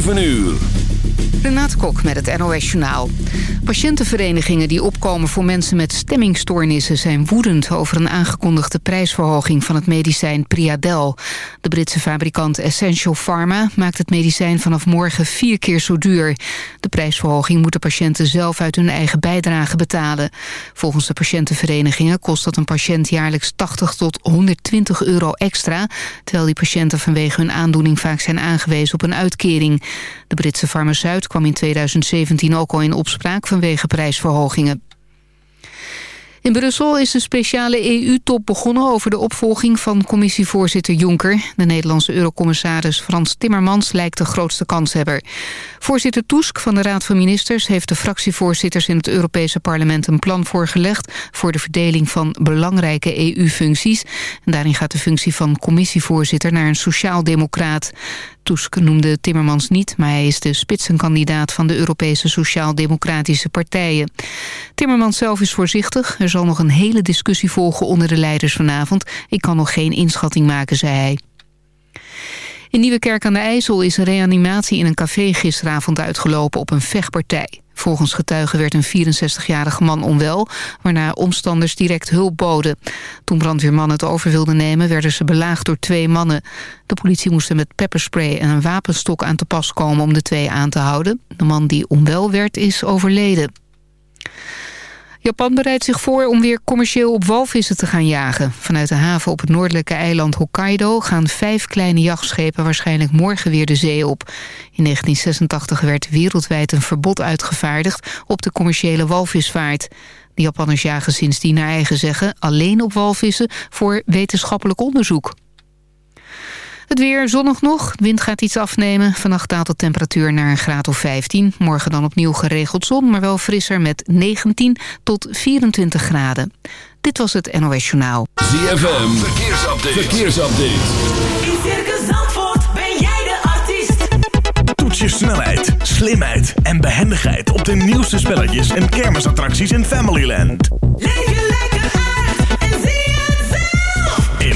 7 uur. Renate Kok met het NOS Journaal. Patiëntenverenigingen die opkomen voor mensen met stemmingstoornissen... zijn woedend over een aangekondigde prijsverhoging van het medicijn Priadel. De Britse fabrikant Essential Pharma maakt het medicijn vanaf morgen vier keer zo duur. De prijsverhoging moeten patiënten zelf uit hun eigen bijdrage betalen. Volgens de patiëntenverenigingen kost dat een patiënt jaarlijks 80 tot 120 euro extra... terwijl die patiënten vanwege hun aandoening vaak zijn aangewezen op een uitkering. De Britse farmaceut kwam in 2017 ook al in opspraak vanwege prijsverhogingen. In Brussel is een speciale EU-top begonnen over de opvolging van commissievoorzitter Juncker. De Nederlandse eurocommissaris Frans Timmermans lijkt de grootste kanshebber. Voorzitter Tusk van de Raad van Ministers heeft de fractievoorzitters in het Europese parlement een plan voorgelegd voor de verdeling van belangrijke EU-functies. Daarin gaat de functie van commissievoorzitter naar een sociaaldemocraat. Tusk noemde Timmermans niet, maar hij is de spitsenkandidaat van de Europese Sociaal-Democratische Partijen. Timmermans zelf is voorzichtig. Er zal nog een hele discussie volgen onder de leiders vanavond. Ik kan nog geen inschatting maken, zei hij. In Nieuwekerk aan de IJssel is een reanimatie in een café gisteravond uitgelopen op een vechtpartij. Volgens getuigen werd een 64-jarige man onwel, waarna omstanders direct hulp boden. Toen brandweermannen het over wilden nemen, werden ze belaagd door twee mannen. De politie moest met pepperspray en een wapenstok aan te pas komen om de twee aan te houden. De man die onwel werd, is overleden. Japan bereidt zich voor om weer commercieel op walvissen te gaan jagen. Vanuit de haven op het noordelijke eiland Hokkaido gaan vijf kleine jachtschepen waarschijnlijk morgen weer de zee op. In 1986 werd wereldwijd een verbod uitgevaardigd op de commerciële walvisvaart. De Japanners jagen sindsdien naar eigen zeggen alleen op walvissen voor wetenschappelijk onderzoek. Het weer zonnig nog. Wind gaat iets afnemen. Vannacht daalt de temperatuur naar een graad of 15. Morgen dan opnieuw geregeld zon, maar wel frisser met 19 tot 24 graden. Dit was het NOS Journaal. ZFM, verkeersupdate. verkeersupdate. In Circus Zandvoort ben jij de artiest. Toets je snelheid, slimheid en behendigheid op de nieuwste spelletjes en kermisattracties in Familyland. Leef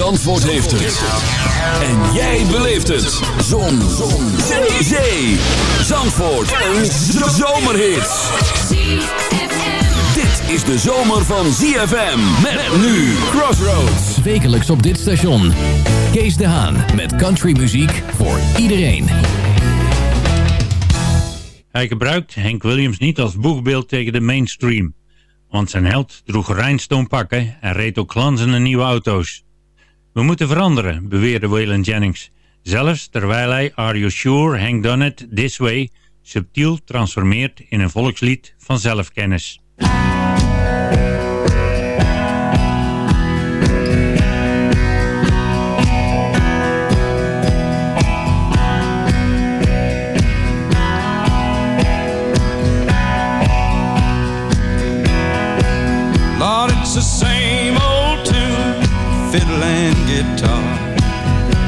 Zandvoort heeft het. En jij beleeft het. Zon. Zon. Zee. Zee. Zandvoort. Een zomerhit. Dit is de zomer van ZFM. Met nu Crossroads. Wekelijks op dit station. Kees de Haan met countrymuziek voor iedereen. Hij gebruikt Hank Williams niet als boegbeeld tegen de mainstream, want zijn held droeg rhinestone pakken en reed ook glanzende nieuwe auto's. We moeten veranderen, beweerde Waylon Jennings, zelfs terwijl hij Are You Sure Hank Done It This Way subtiel transformeert in een volkslied van zelfkennis. Guitar.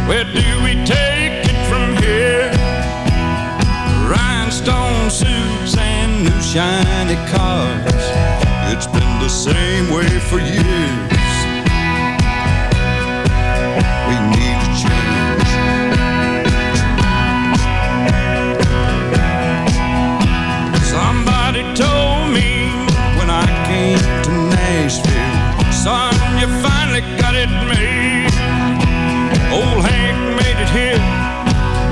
Where do we take it from here? Rhinestone suits and new shiny cars. It's been the same way for years. We finally got it made. Old Hank made it here.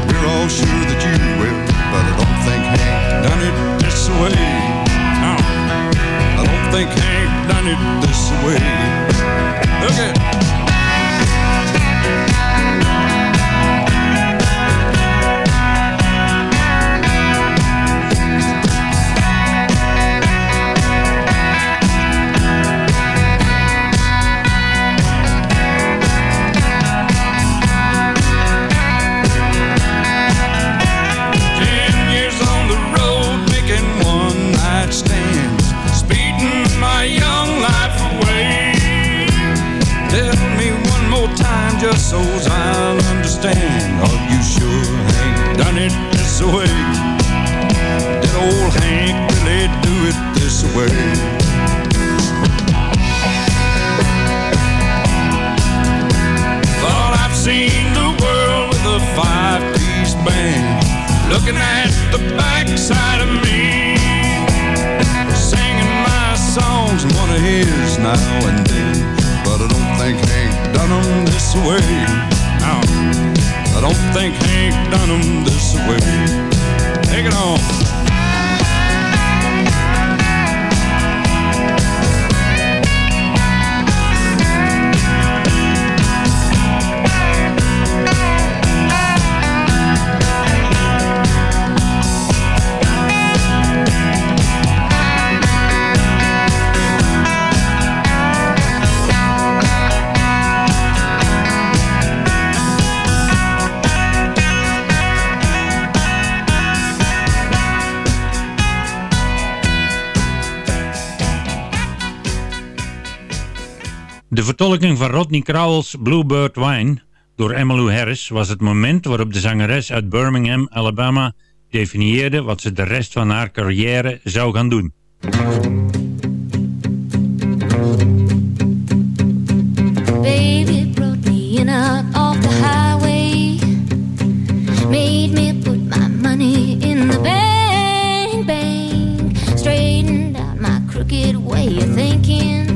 We're all sure that you will, but I don't think Hank done it this way. No, I don't think Hank done it this way. Look at. This? Did old Hank really do it this way? Thought I've seen the world with a five-piece band looking at the backside of me, singing my songs one of his now and then. But I don't think Hank done 'em this way. No, I don't think Hank done 'em this way. Take it on. Vertolking van Rodney Crowell's Bluebird Wine door Emmylou Harris was het moment waarop de zangeres uit Birmingham, Alabama definieerde wat ze de rest van haar carrière zou gaan doen. Baby brought me in out off the highway. Made me put my money in the bank, bank. Straightened out my crooked way of thinking.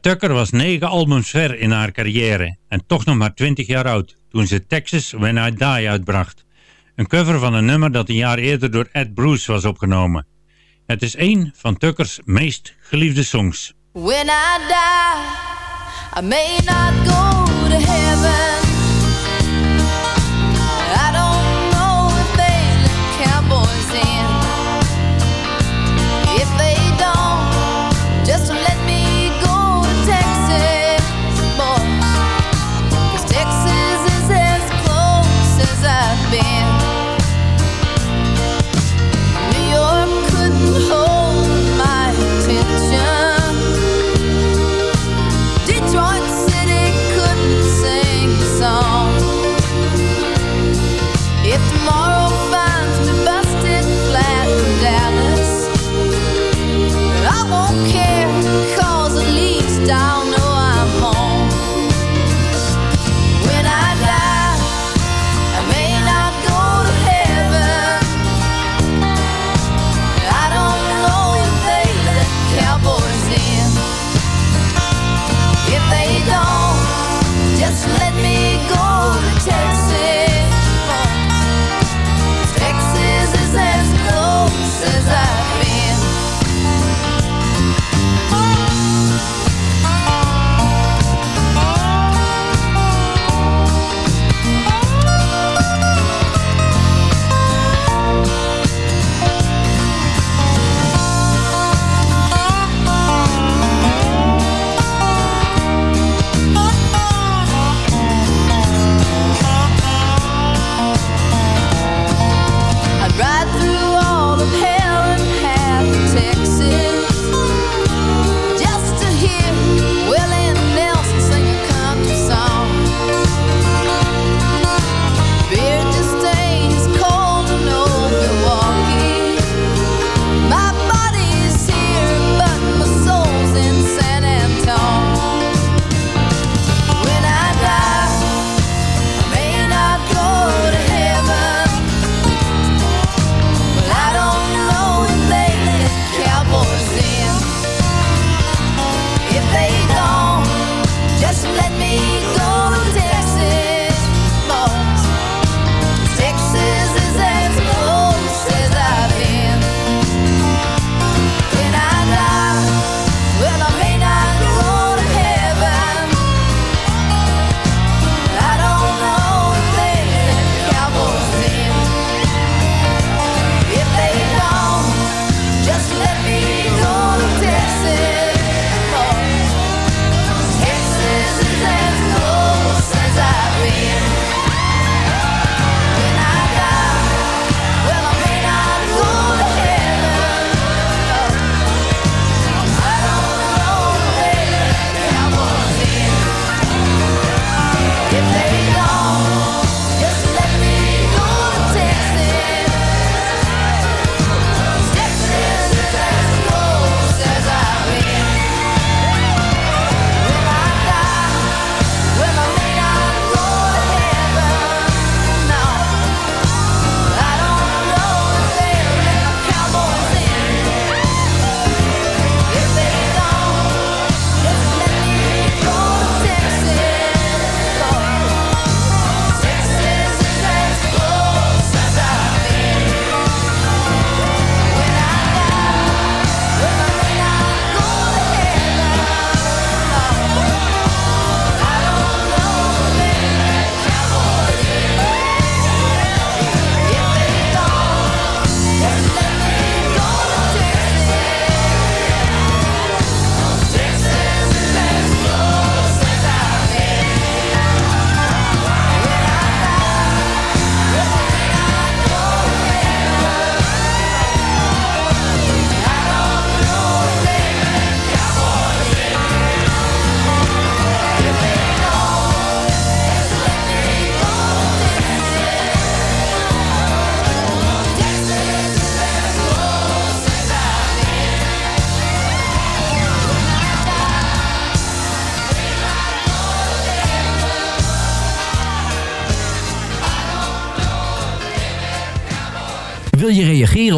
Tucker was negen albums ver in haar carrière en toch nog maar 20 jaar oud toen ze Texas When I Die uitbracht. Een cover van een nummer dat een jaar eerder door Ed Bruce was opgenomen. Het is een van Tuckers meest geliefde songs. When I die, I may not go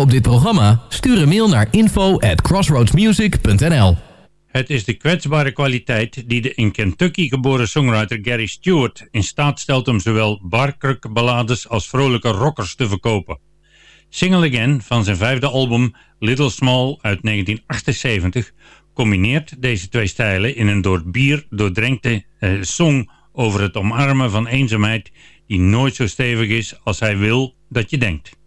op dit programma? Stuur een mail naar info at crossroadsmusic.nl Het is de kwetsbare kwaliteit die de in Kentucky geboren songwriter Gary Stewart in staat stelt om zowel barkrukballades als vrolijke rockers te verkopen. Single Again van zijn vijfde album Little Small uit 1978 combineert deze twee stijlen in een door bier doordrenkte eh, song over het omarmen van eenzaamheid die nooit zo stevig is als hij wil dat je denkt.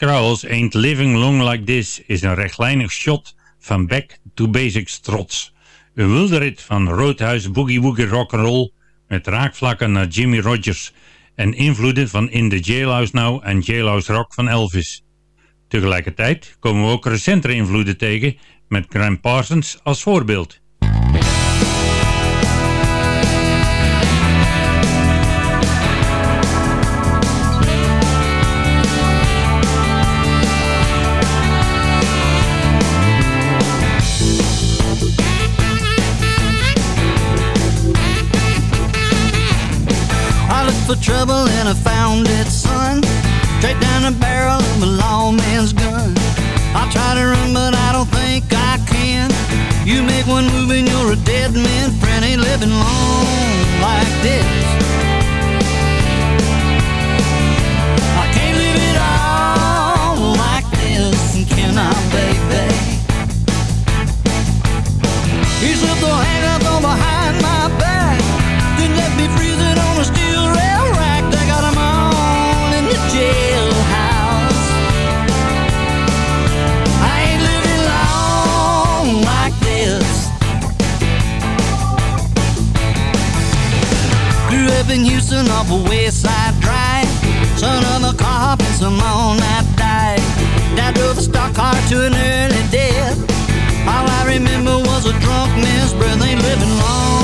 Crowell's Ain't Living Long Like This is een rechtlijnig shot van Back to Basics trots. Een wilde rit van Roadhouse Boogie Woogie Rock'n'Roll met raakvlakken naar Jimmy Rogers en invloeden van In the Jailhouse Now en Jailhouse Rock van Elvis. Tegelijkertijd komen we ook recentere invloeden tegen met Graham Parsons als voorbeeld. For trouble and I found it, son. Straight down the barrel of a lawman's gun. I try to run, but I don't think I can. You make one move and you're a dead man. Friend ain't living long like this. I can't live it all like this, can I, baby? You slipped the Houston off a West Side Drive. Son of a cop and some all night dive. Dad drove a stock car to an early death. All I remember was a drunk man's breath. Ain't living long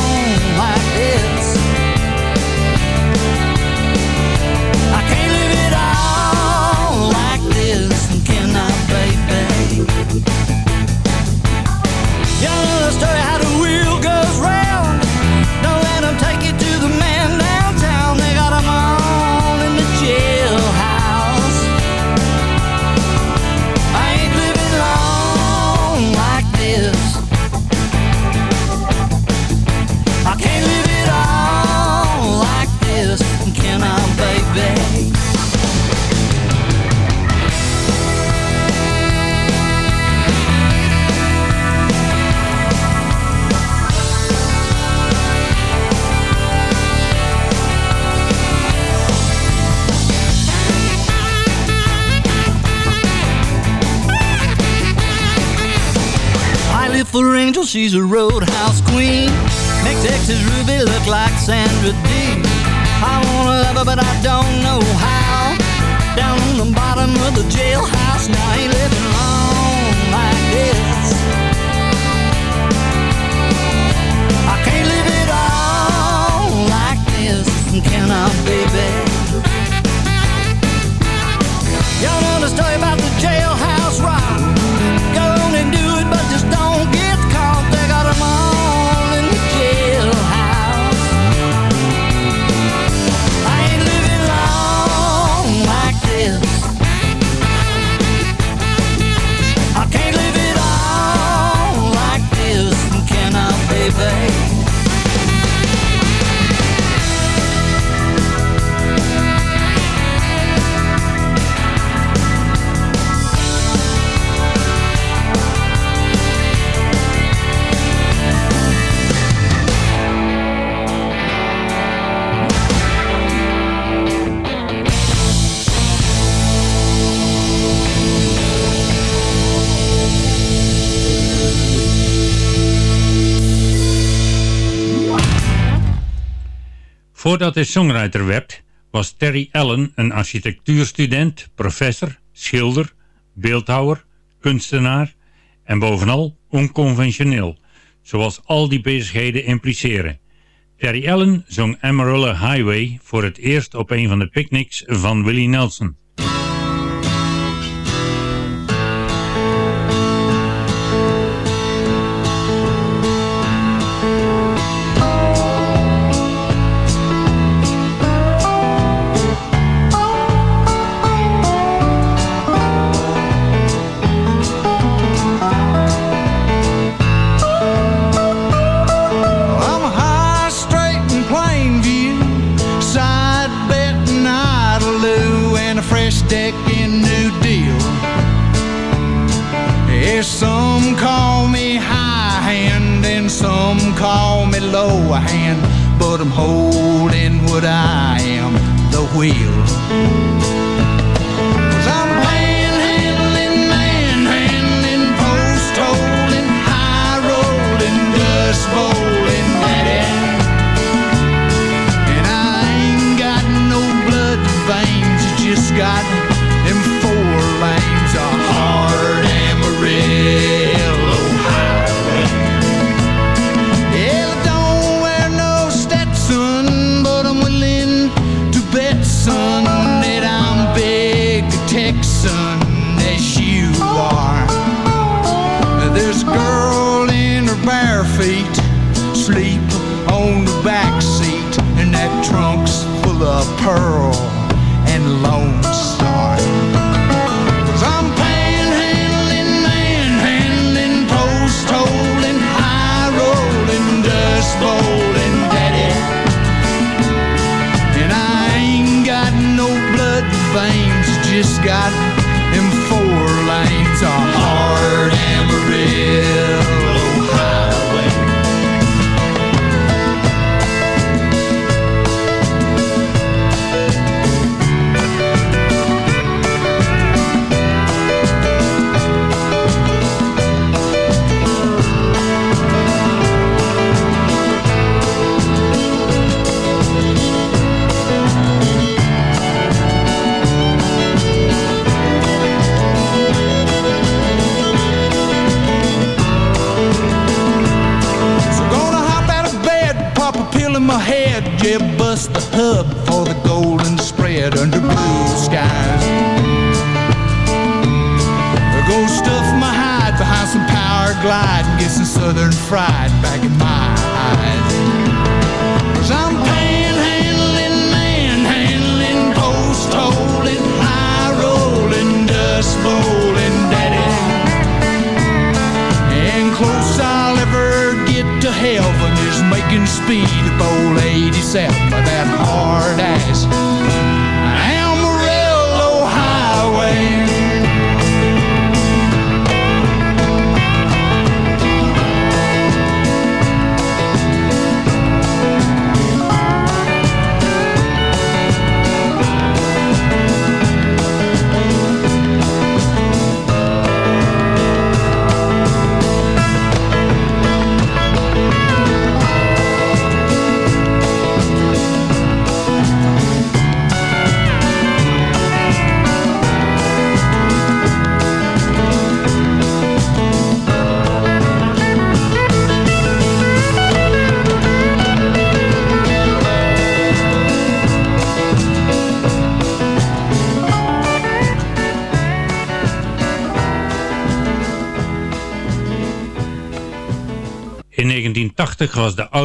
for Angel, she's a roadhouse queen. Make Texas Ruby look like Sandra Dee. I wanna love her, but I don't know how. Down on the bottom of the jailhouse, now I ain't living long like this. I can't live it all like this, can I, baby? Y'all know the story about the jailhouse Voordat hij songwriter werd, was Terry Allen een architectuurstudent, professor, schilder, beeldhouwer, kunstenaar en bovenal onconventioneel, zoals al die bezigheden impliceren. Terry Allen zong Amarillo Highway voor het eerst op een van de picnics van Willie Nelson. Wheel.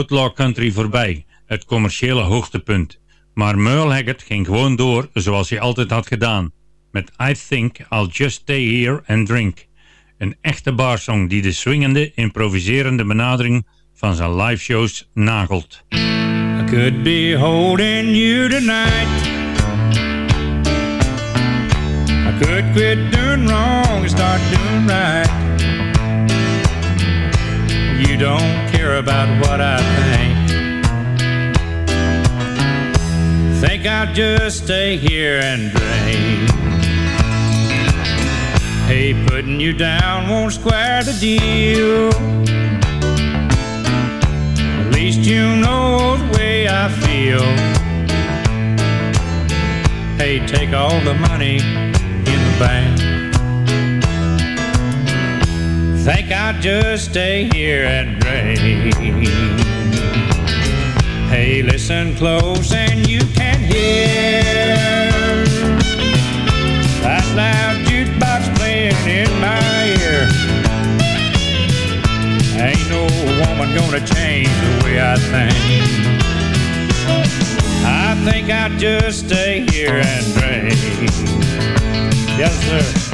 Outlaw country voorbij, het commerciële hoogtepunt. Maar Merle Haggard ging gewoon door zoals hij altijd had gedaan. Met I Think I'll Just Stay Here and Drink. Een echte barsong die de swingende, improviserende benadering van zijn live shows nagelt. I could be holding you tonight. I could wrong start doing. Don't care about what I think. Think I'll just stay here and drink. Hey, putting you down won't square the deal. At least you know the way I feel. Hey, take all the money in the bank. Think I'll just stay here and drink. Hey, listen close and you can hear that loud jukebox playing in my ear. Ain't no woman gonna change the way I think. I think I'll just stay here and drink. Yes, sir.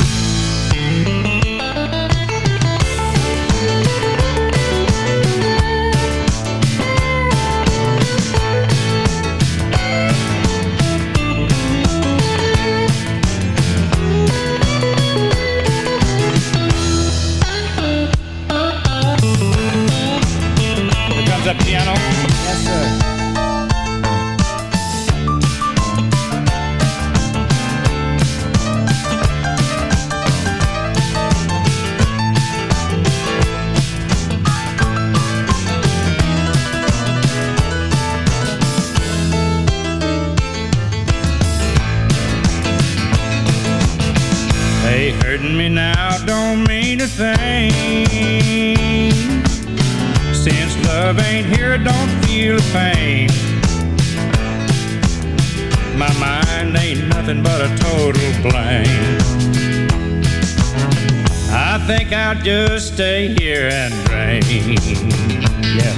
hurting me now don't mean a thing. Since love ain't here, I don't feel the pain. My mind ain't nothing but a total blank. I think I'll just stay here and drink. Yeah.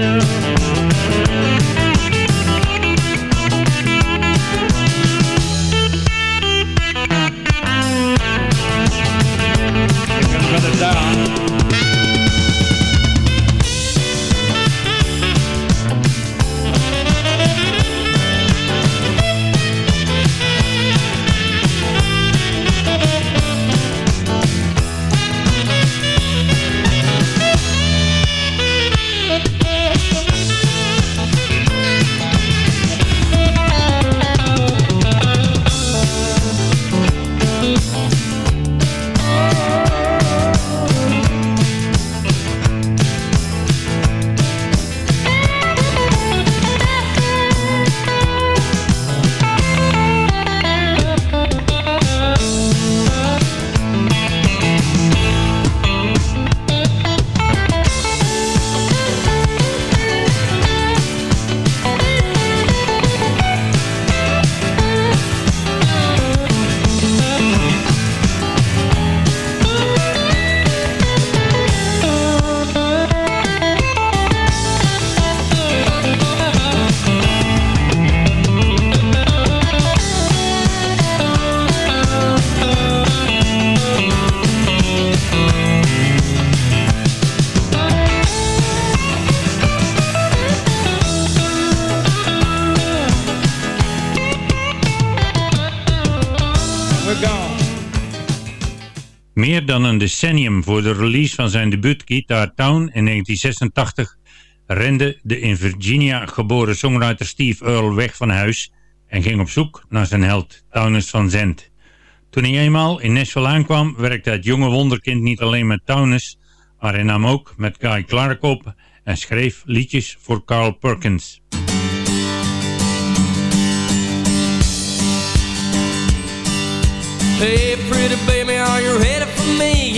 love. Dan een decennium voor de release van zijn debuut Guitar Town in 1986 rende de in Virginia geboren songwriter Steve Earle weg van huis en ging op zoek naar zijn held Townes van Zandt. Toen hij eenmaal in Nashville aankwam, werkte het jonge wonderkind niet alleen met Townes, maar hij nam ook met Guy Clark op en schreef liedjes voor Carl Perkins. Hey, pretty baby, are you ready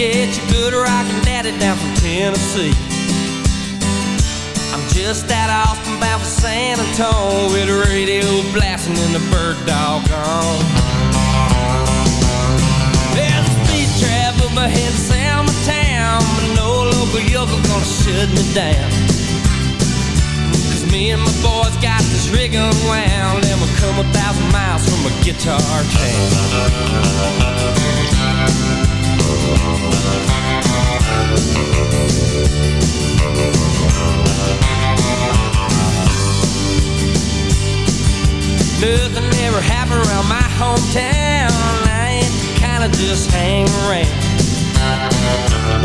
it's your good rockin' daddy down from Tennessee. I'm just out of Austin, bound for San Antonio with the radio blasting and the bird dog on. There's a speed trap up ahead of Selma town, but no local yokel gonna shut me down. Cause me and my boys got this rig unwound, and we'll come a thousand miles from a guitar Nothing ever happened around my hometown. I kind of just hang around.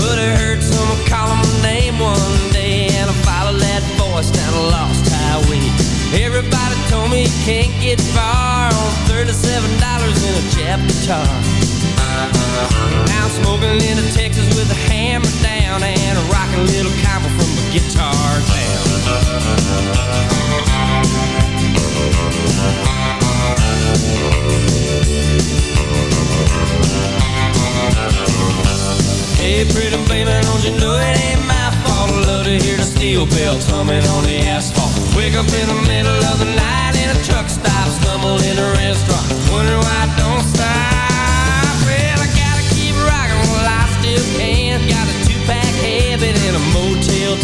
But I heard someone calling my name one day, and I followed that voice down a lost highway. Everybody told me you can't get far on thirty-seven dollars in a Jap guitar. Now I'm smoking into Texas with a hammer down and a rockin' little combo from a guitar Hey, pretty baby, don't you know it ain't my fault? I love to hear the steel humming on the asphalt. Wake up in the middle of the night in a truck stop, stumble in a restaurant, wondering why I don't stop.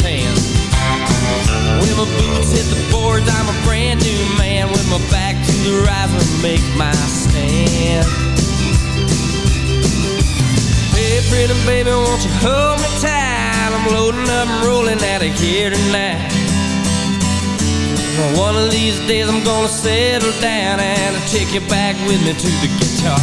10. When my boots hit the boards, I'm a brand new man. With my back to the riser, make my stand. Hey, pretty baby, won't you hold me tight? I'm loading up and rolling out of here tonight. One of these days I'm gonna settle down and I'll take you back with me to the guitar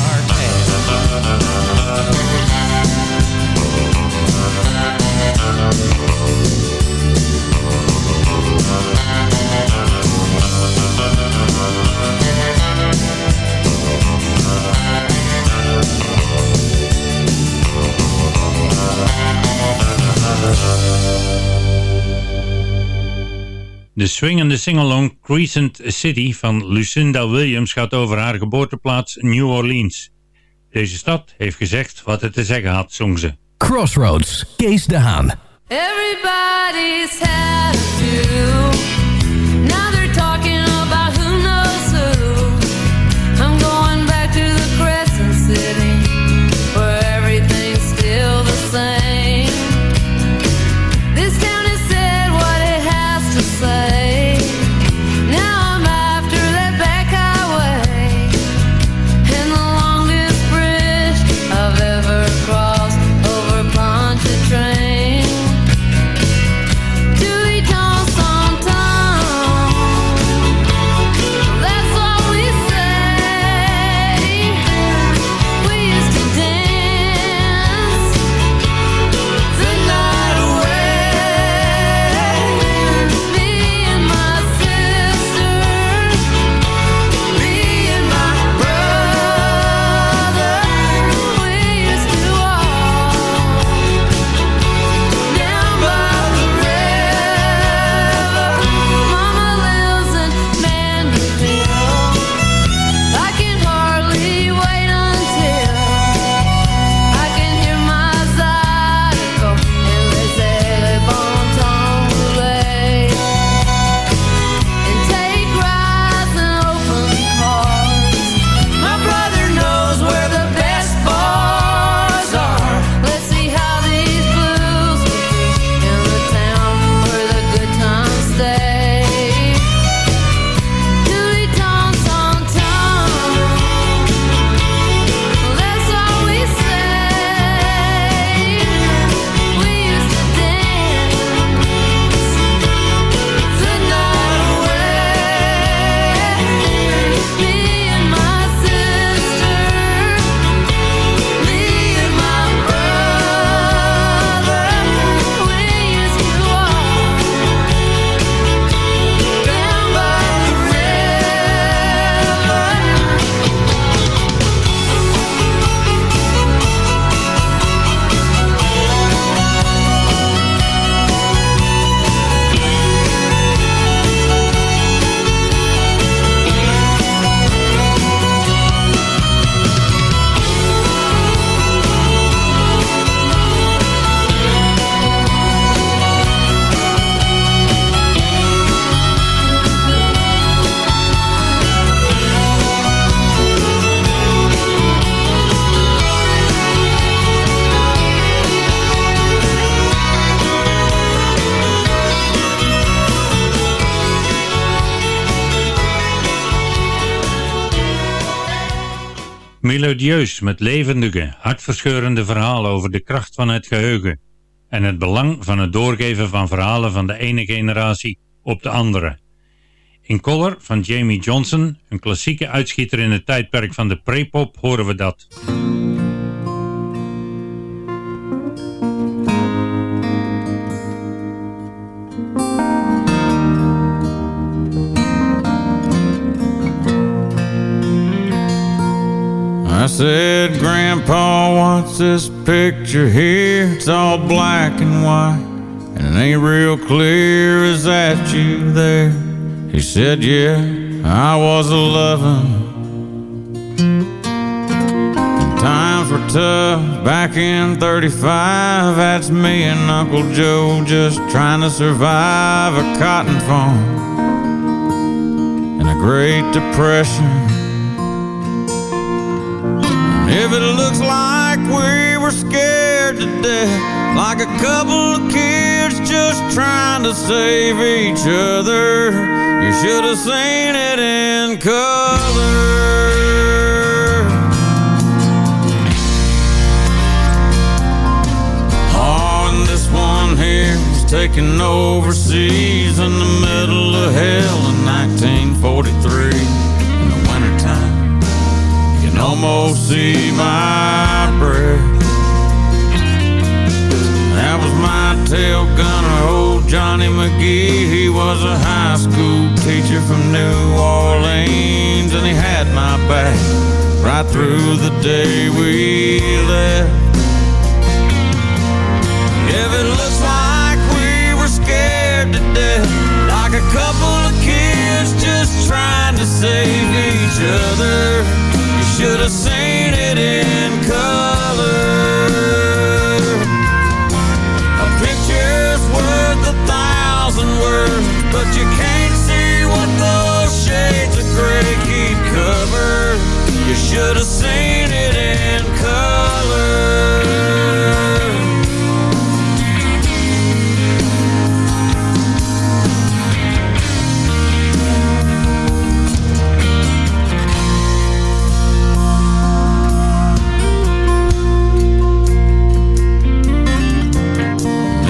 De swingende singalong Crescent City van Lucinda Williams gaat over haar geboorteplaats New Orleans. Deze stad heeft gezegd wat het te zeggen had, zong ze. Crossroads, Kees de Haan. Everybody's had a few. Melodieus met levendige, hartverscheurende verhalen over de kracht van het geheugen en het belang van het doorgeven van verhalen van de ene generatie op de andere. In Color van Jamie Johnson, een klassieke uitschieter in het tijdperk van de pre-pop, horen we dat. I said, Grandpa, what's this picture here? It's all black and white, and it ain't real clear. Is that you there? He said, Yeah, I was a lovin'. Times were tough back in 35. That's me and Uncle Joe just trying to survive a cotton farm and a Great Depression. If it looks like we were scared to death, like a couple of kids just trying to save each other, you should have seen it in color. Oh, and this one here was taken overseas in the middle of hell in 1943 almost see my breath. That was my tail gunner, old Johnny McGee. He was a high school teacher from New Orleans, and he had my back right through the day we left. If it looks like we were scared to death, like a couple of kids just trying to save each other. You should have seen it in color. A picture's worth a thousand words, but you can't see what those shades of gray keep covered. You should have seen it in color.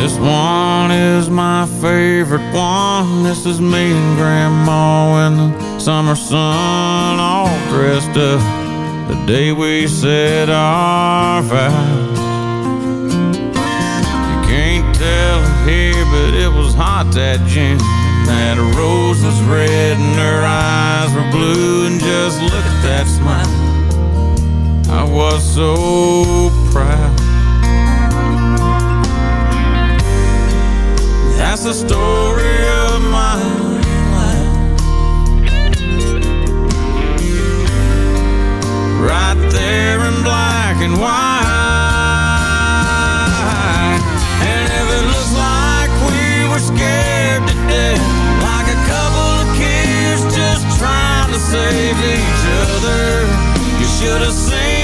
This one is my favorite one. This is me and Grandma in the summer sun, all dressed up. The day we said our vows. You can't tell it here, but it was hot that June. That rose was red and her eyes were blue, and just look at that smile. I was so proud. That's the story of my life. Right there in black and white. And if it looks like we were scared to death, like a couple of kids just trying to save each other, you should have seen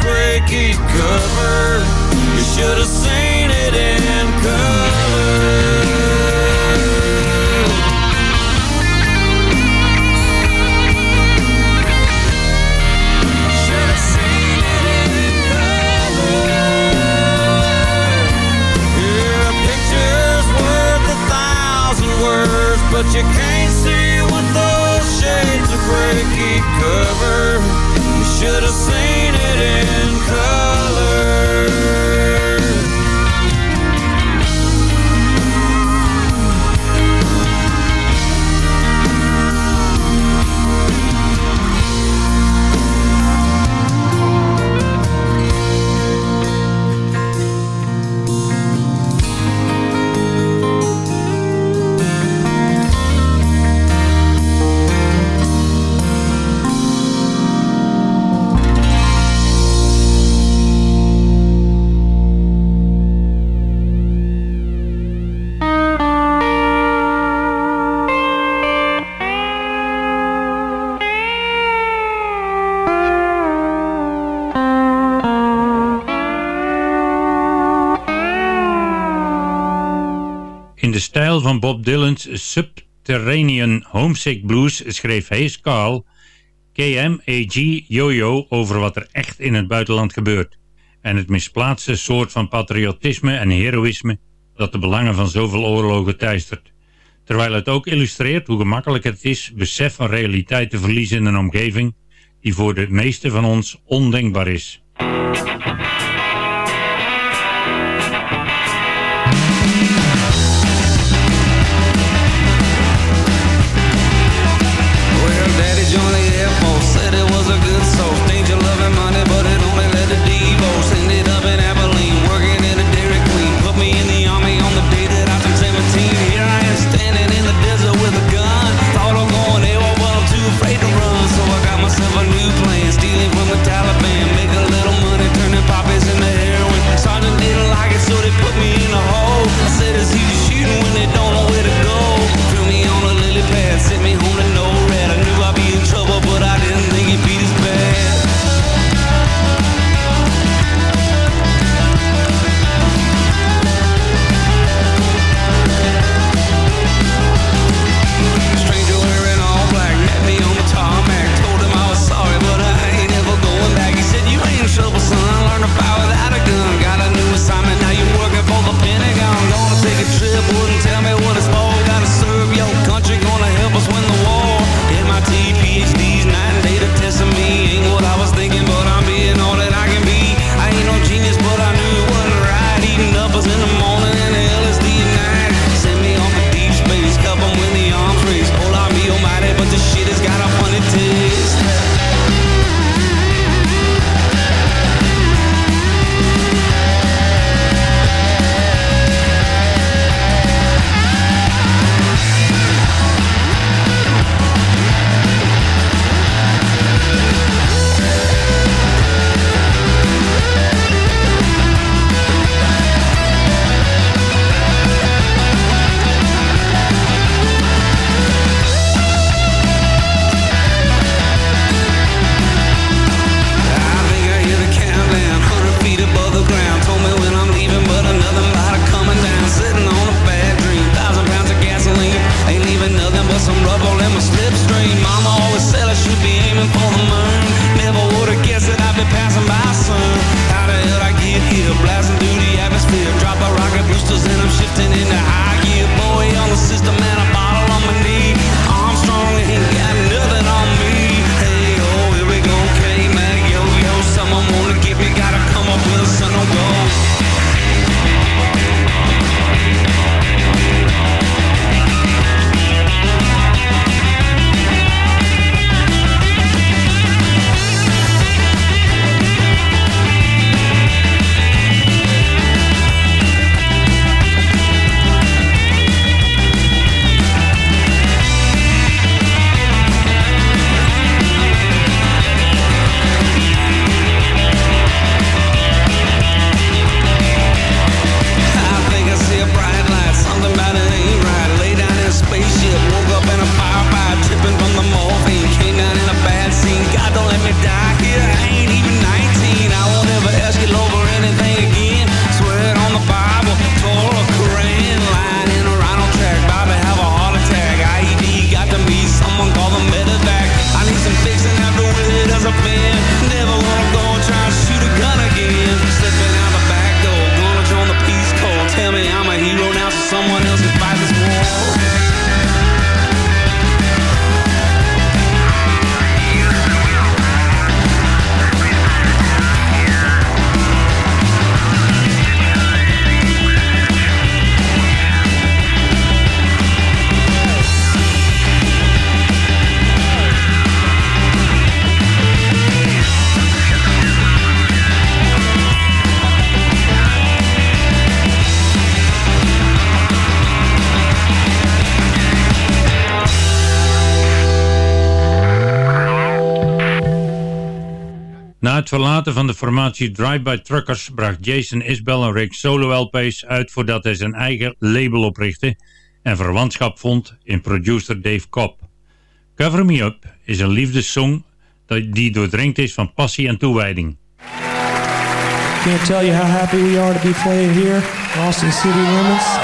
Cracky cover. You should have seen it in color. But you can't see what those shades of gray keep cover You should have seen it in color. Dylan's Subterranean Homesick Blues schreef Hayes Carl KMAG Jojo over wat er echt in het buitenland gebeurt en het misplaatste soort van patriotisme en heroïsme dat de belangen van zoveel oorlogen teistert. Terwijl het ook illustreert hoe gemakkelijk het is besef van realiteit te verliezen in een omgeving die voor de meeste van ons ondenkbaar is. de formatie Drive-By Truckers bracht Jason Isbell een Rick solo-LP's uit voordat hij zijn eigen label oprichtte en verwantschap vond in producer Dave Cobb. Cover Me Up is een liefdessong die doordrenkt is van passie en toewijding. Can't tell you how happy we are to be in City Limits.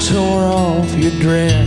tore off your dress.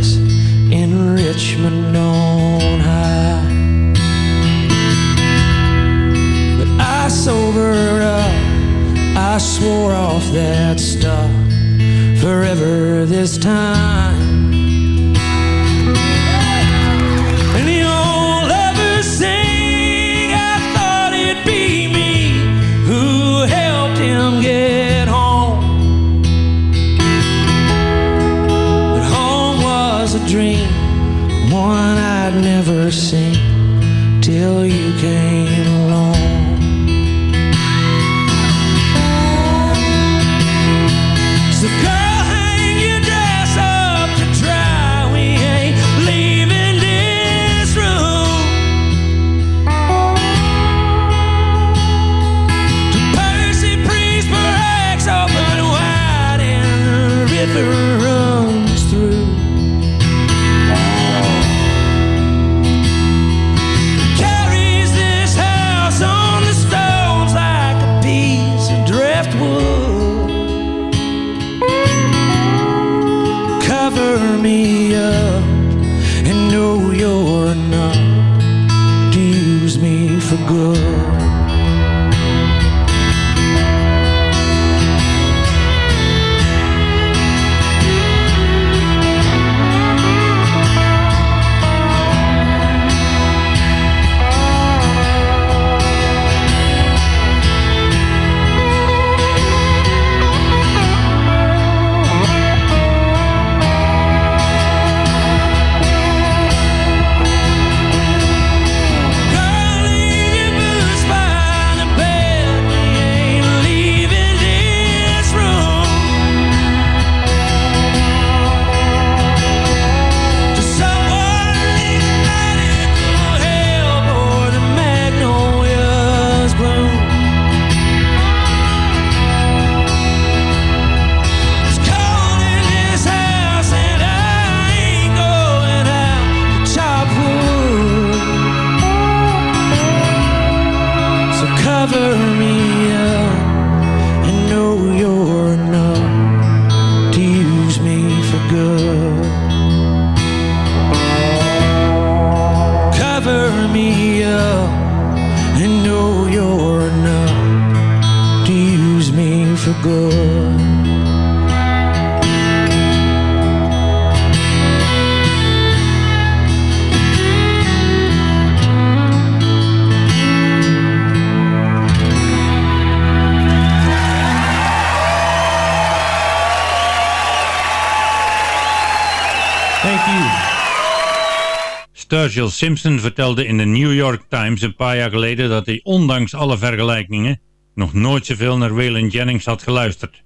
Simpson vertelde in de New York Times een paar jaar geleden dat hij ondanks alle vergelijkingen nog nooit zoveel naar Waylon Jennings had geluisterd.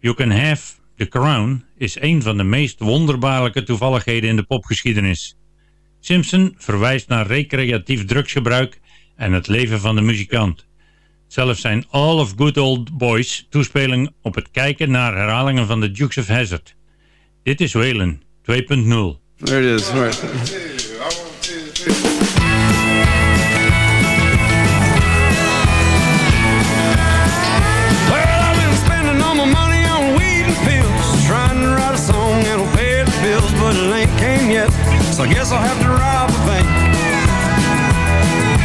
You Can Have The Crown is een van de meest wonderbaarlijke toevalligheden in de popgeschiedenis. Simpson verwijst naar recreatief drugsgebruik en het leven van de muzikant. Zelfs zijn All of Good Old Boys toespeling op het kijken naar herhalingen van de Dukes of Hazard. Dit is Waylon 2.0. There it is. Guess I'll have to rob a bank.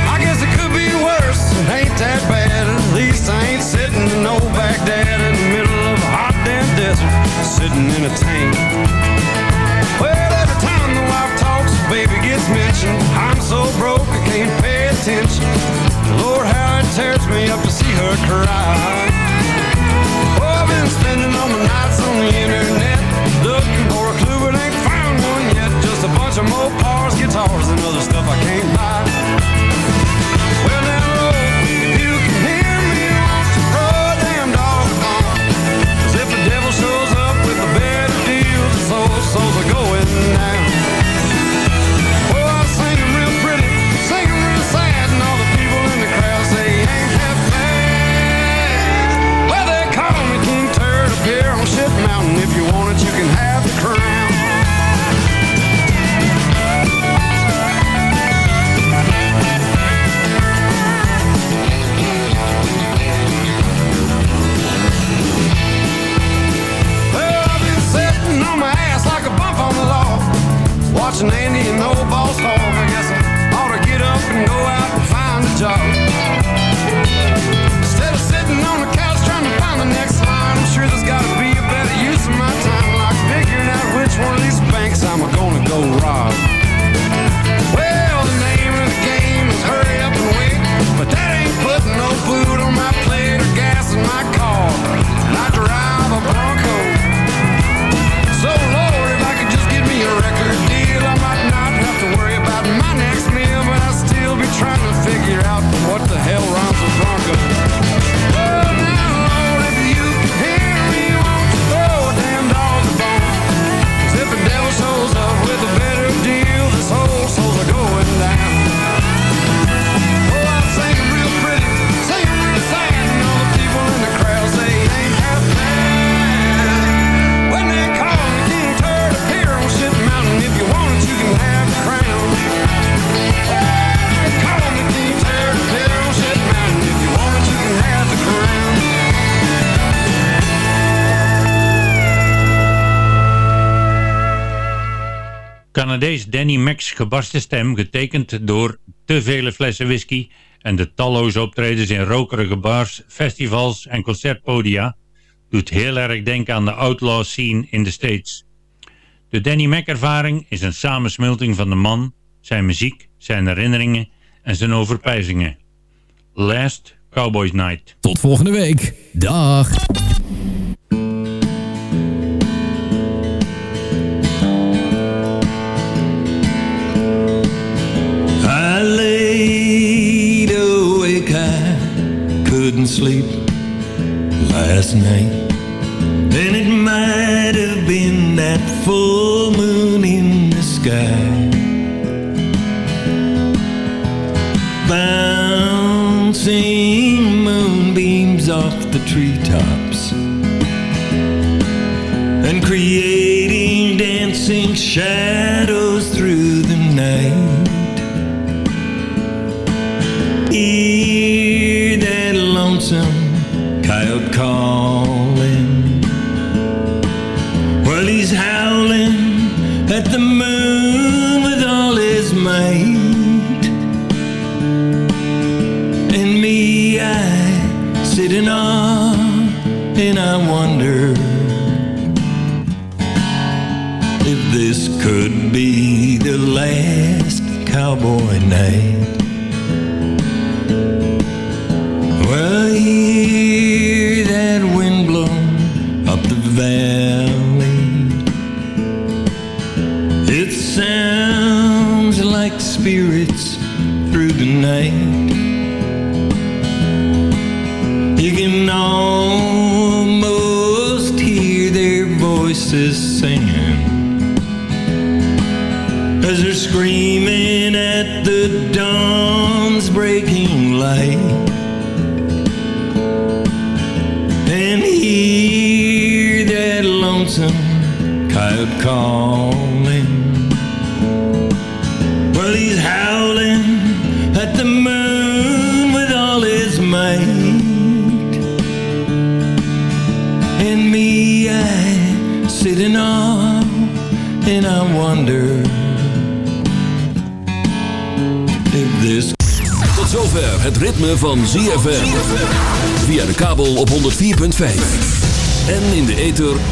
I guess it could be worse. It ain't that bad. At least I ain't sitting in no Baghdad in the middle of a hot damn desert, sitting in a tank. Well, every time the wife talks, baby gets mentioned. I'm so broke I can't pay attention. Lord, how it tears me up to see her cry. Bunch of Mopars, guitars, and other stuff I can't watching Andy and old boss hog. I guess I ought to get up and go out and find a job. Instead of sitting on the couch trying to find the next line, I'm sure there's gotta be a better use of my time, like figuring out which one of these banks I'm gonna go rob. Well, Danny Mac's gebarsten stem, getekend door te vele flessen whisky en de talloze optredens in rokerige bars, festivals en concertpodia, doet heel erg denken aan de outlaw scene in de States. De Danny Mac ervaring is een samensmelting van de man, zijn muziek, zijn herinneringen en zijn overpijzingen. Last Cowboys Night. Tot volgende week. Dag. Couldn't sleep last night. And it might have been that full moon in the sky. Bouncing moonbeams off the treetops. And creating dancing shadows